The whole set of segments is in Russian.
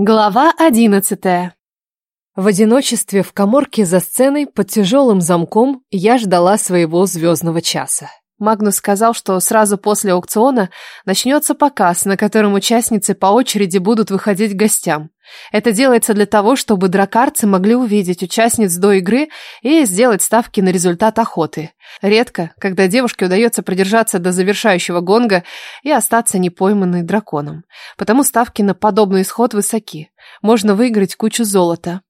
Глава одиннадцатая. В одиночестве в коморке за сценой под тяжелым замком я ждала своего звездного часа. Магнус сказал, что сразу после аукциона начнется показ, на котором участницы по очереди будут выходить гостям. Это делается для того, чтобы дракарцы могли увидеть участниц до игры и сделать ставки на результат охоты. Редко, когда девушке удается продержаться до завершающего гонга и остаться непойманной драконом. Потому ставки на подобный исход высоки. Можно выиграть кучу золота.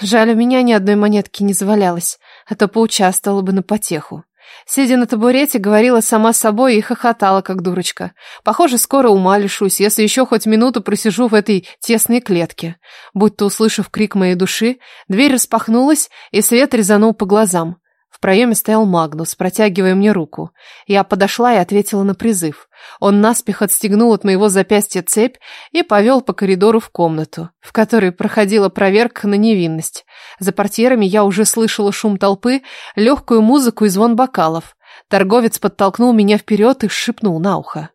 Жаль, у меня ни одной монетки не завалялось, а то поучаствовала бы на потеху. Сидя на табурете, говорила сама собой и хохотала, как дурочка. Похоже, скоро ума лишусь, если еще хоть минуту просижу в этой тесной клетке. Будто услышав крик моей души, дверь распахнулась, и свет резанул по глазам. В проеме стоял Магнус, протягивая мне руку. Я подошла и ответила на призыв. Он наспех отстегнул от моего запястья цепь и повел по коридору в комнату, в которой проходила проверка на невинность. За портьерами я уже слышала шум толпы, легкую музыку и звон бокалов. Торговец подтолкнул меня вперед и шепнул на ухо.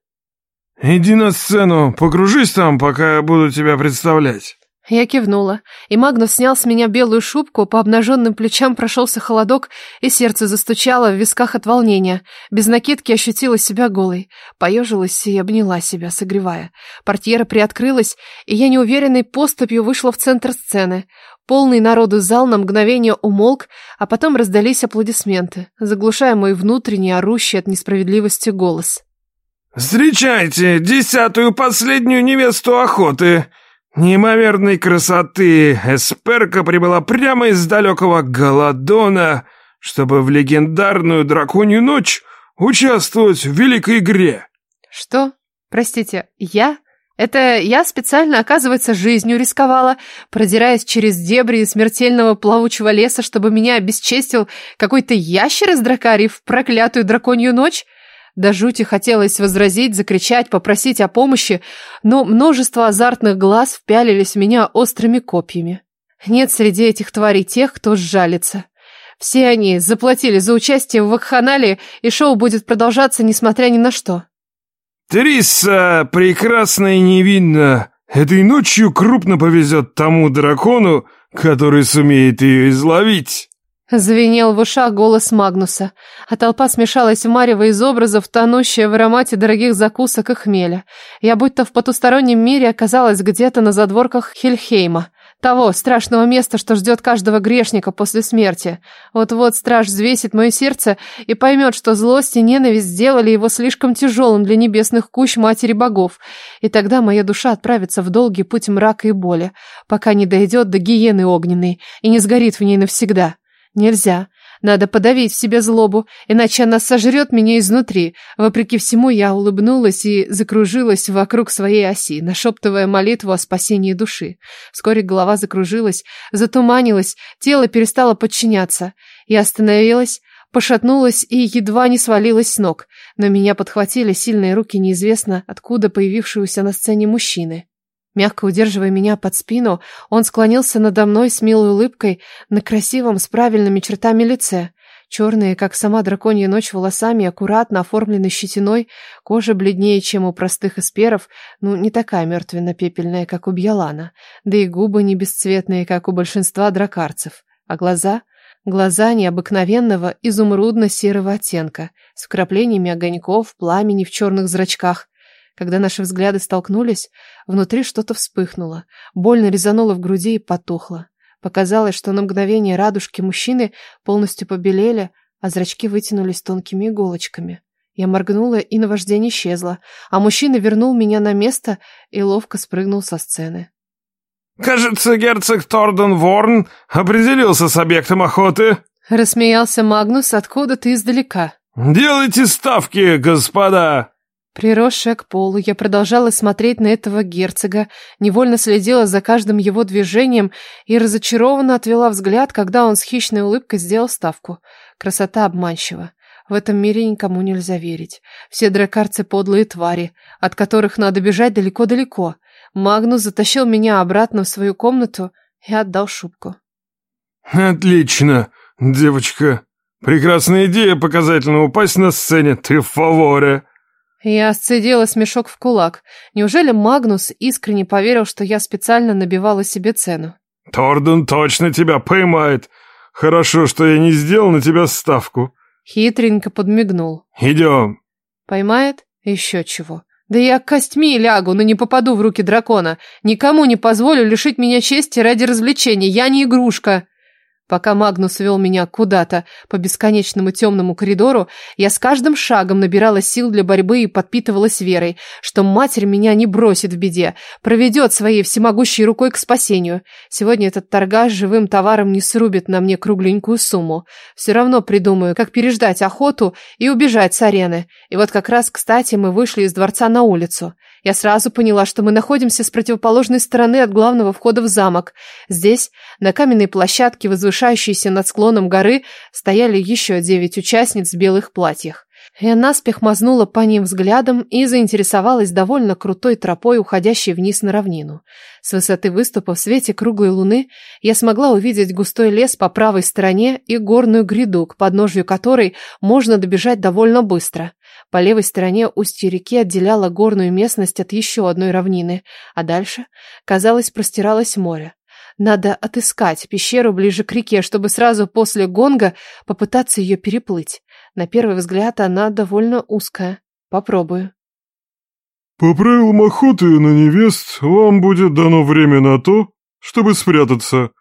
«Иди на сцену, покружись там, пока я буду тебя представлять». Я кивнула, и Магнус снял с меня белую шубку, по обнаженным плечам прошелся холодок, и сердце застучало в висках от волнения. Без накидки ощутила себя голой, поежилась и обняла себя, согревая. Портьера приоткрылась, и я неуверенной поступью вышла в центр сцены. Полный народу зал на мгновение умолк, а потом раздались аплодисменты, заглушая мой внутренний, орущий от несправедливости голос. «Встречайте десятую последнюю невесту охоты!» Неимоверной красоты Эсперка прибыла прямо из далекого Голодона, чтобы в легендарную драконью ночь участвовать в великой игре. Что? Простите, я? Это я специально, оказывается, жизнью рисковала, продираясь через дебри смертельного плавучего леса, чтобы меня обесчестил какой-то ящер из дракарий в проклятую драконью ночь? До жути хотелось возразить, закричать, попросить о помощи, но множество азартных глаз впялились в меня острыми копьями. Нет среди этих тварей тех, кто сжалится. Все они заплатили за участие в вакханалии, и шоу будет продолжаться, несмотря ни на что. «Триса прекрасна и невинна. Этой ночью крупно повезет тому дракону, который сумеет ее изловить». Звенел в ушах голос Магнуса, а толпа смешалась в марево из образов, тонущая в аромате дорогих закусок и хмеля. Я будто в потустороннем мире оказалась где-то на задворках Хельхейма, того страшного места, что ждет каждого грешника после смерти. Вот-вот страж взвесит мое сердце и поймет, что злость и ненависть сделали его слишком тяжелым для небесных кущ матери богов. И тогда моя душа отправится в долгий путь мрака и боли, пока не дойдет до гиены огненной и не сгорит в ней навсегда. Нельзя. Надо подавить в себе злобу, иначе она сожрет меня изнутри. Вопреки всему, я улыбнулась и закружилась вокруг своей оси, нашептывая молитву о спасении души. Вскоре голова закружилась, затуманилась, тело перестало подчиняться. Я остановилась, пошатнулась и едва не свалилась с ног, но меня подхватили сильные руки неизвестно откуда появившегося на сцене мужчины. Мягко удерживая меня под спину, он склонился надо мной с милой улыбкой на красивом, с правильными чертами лице. Черные, как сама драконья ночь, волосами, аккуратно оформленной щетиной, кожа бледнее, чем у простых эсперов, ну, не такая мертвенно-пепельная, как у Бьялана, да и губы не бесцветные, как у большинства дракарцев, а глаза... Глаза необыкновенного изумрудно-серого оттенка, с вкраплениями огоньков, пламени в черных зрачках, когда наши взгляды столкнулись, внутри что-то вспыхнуло, больно резануло в груди и потухло. Показалось, что на мгновение радужки мужчины полностью побелели, а зрачки вытянулись тонкими иголочками. Я моргнула, и наваждение исчезло, а мужчина вернул меня на место и ловко спрыгнул со сцены. «Кажется, герцог Торден Ворн определился с объектом охоты», — рассмеялся Магнус откуда-то издалека. «Делайте ставки, господа!» Приросшая к полу, я продолжала смотреть на этого герцога, невольно следила за каждым его движением и разочарованно отвела взгляд, когда он с хищной улыбкой сделал ставку. Красота обманчива. В этом мире никому нельзя верить. Все дракарцы подлые твари, от которых надо бежать далеко-далеко. Магнус затащил меня обратно в свою комнату и отдал шубку. «Отлично, девочка. Прекрасная идея показательно упасть на сцене, ты в фаворе». Я сцедила смешок в кулак. Неужели Магнус искренне поверил, что я специально набивала себе цену? Торден точно тебя поймает. Хорошо, что я не сделал на тебя ставку. Хитренько подмигнул. Идем. Поймает? Еще чего. Да я костьми лягу, но не попаду в руки дракона. Никому не позволю лишить меня чести ради развлечения. Я не игрушка. Пока Магнус вел меня куда-то по бесконечному темному коридору, я с каждым шагом набирала сил для борьбы и подпитывалась верой, что матерь меня не бросит в беде, проведет своей всемогущей рукой к спасению. Сегодня этот торгаш живым товаром не срубит на мне кругленькую сумму. Все равно придумаю, как переждать охоту и убежать с арены. И вот как раз, кстати, мы вышли из дворца на улицу. Я сразу поняла, что мы находимся с противоположной стороны от главного входа в замок. Здесь, на каменной площадке, возвышающейся над склоном горы, стояли еще девять участниц в белых платьях. Я наспех мазнула по ним взглядом и заинтересовалась довольно крутой тропой, уходящей вниз на равнину. С высоты выступа в свете круглой луны я смогла увидеть густой лес по правой стороне и горную гряду, к подножью которой можно добежать довольно быстро. По левой стороне устье реки отделяло горную местность от еще одной равнины, а дальше, казалось, простиралось море. Надо отыскать пещеру ближе к реке, чтобы сразу после гонга попытаться ее переплыть. На первый взгляд она довольно узкая. Попробую. По правилам охоты на невест вам будет дано время на то, чтобы спрятаться.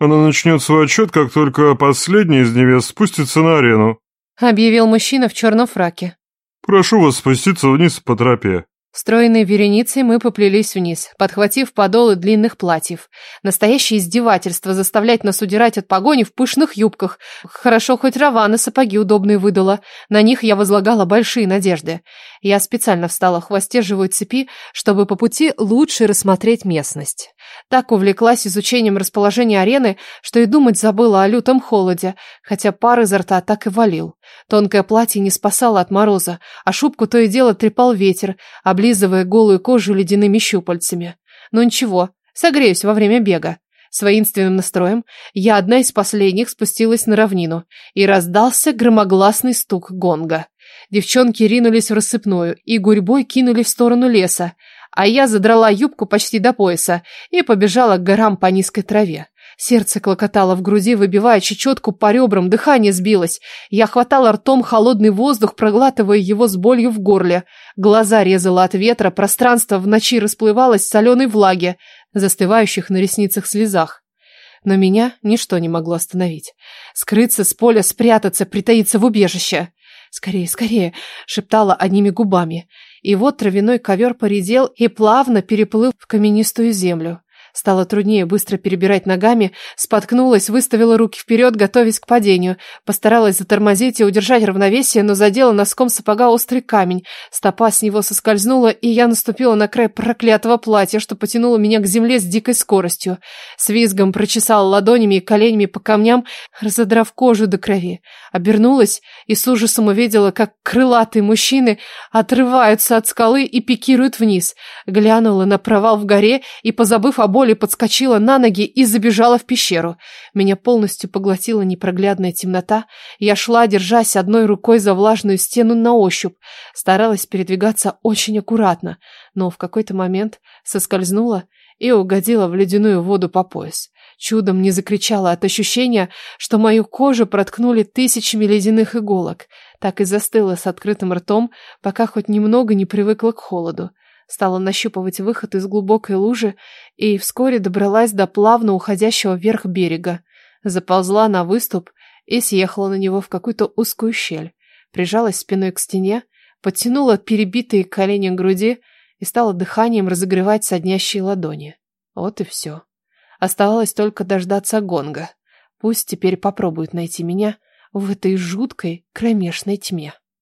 Она начнет свой отчет, как только последняя из невест спустится на арену. Объявил мужчина в черном фраке. Прошу вас спуститься вниз по тропе. Стройной вереницей мы поплелись вниз, подхватив подолы длинных платьев. Настоящее издевательство заставлять нас удирать от погони в пышных юбках. Хорошо, хоть Равана сапоги удобные выдала. На них я возлагала большие надежды. Я специально встала в хвосте живой цепи, чтобы по пути лучше рассмотреть местность. Так увлеклась изучением расположения арены, что и думать забыла о лютом холоде, хотя пар изо рта так и валил. Тонкое платье не спасало от мороза, а шубку то и дело трепал ветер, облизывая голую кожу ледяными щупальцами. Но ничего, согреюсь во время бега. С воинственным настроем я одна из последних спустилась на равнину, и раздался громогласный стук гонга. Девчонки ринулись в рассыпную и гурьбой кинули в сторону леса, а я задрала юбку почти до пояса и побежала к горам по низкой траве. Сердце клокотало в груди, выбивая чечетку по ребрам, дыхание сбилось. Я хватала ртом холодный воздух, проглатывая его с болью в горле. Глаза резало от ветра, пространство в ночи расплывалось в соленой влаге, застывающих на ресницах слезах. Но меня ничто не могло остановить. Скрыться с поля, спрятаться, притаиться в убежище. «Скорее, скорее!» — шептала одними губами. И вот травяной ковер поредел и плавно переплыл в каменистую землю. Стало труднее быстро перебирать ногами, споткнулась, выставила руки вперед, готовясь к падению. Постаралась затормозить и удержать равновесие, но задела носком сапога острый камень. Стопа с него соскользнула, и я наступила на край проклятого платья, что потянуло меня к земле с дикой скоростью. С визгом прочесала ладонями и коленями по камням, разодрав кожу до крови. Обернулась и с ужасом увидела, как крылатые мужчины отрываются от скалы и пикируют вниз. Глянула на провал в горе и, позабыв о боли, боли подскочила на ноги и забежала в пещеру. Меня полностью поглотила непроглядная темнота. Я шла, держась одной рукой за влажную стену на ощупь. Старалась передвигаться очень аккуратно, но в какой-то момент соскользнула и угодила в ледяную воду по пояс. Чудом не закричала от ощущения, что мою кожу проткнули тысячами ледяных иголок. Так и застыла с открытым ртом, пока хоть немного не привыкла к холоду стала нащупывать выход из глубокой лужи и вскоре добралась до плавно уходящего вверх берега. Заползла на выступ и съехала на него в какую-то узкую щель. Прижалась спиной к стене, подтянула перебитые колени к груди и стала дыханием разогревать соднящие ладони. Вот и все. Оставалось только дождаться гонга. Пусть теперь попробует найти меня в этой жуткой кромешной тьме.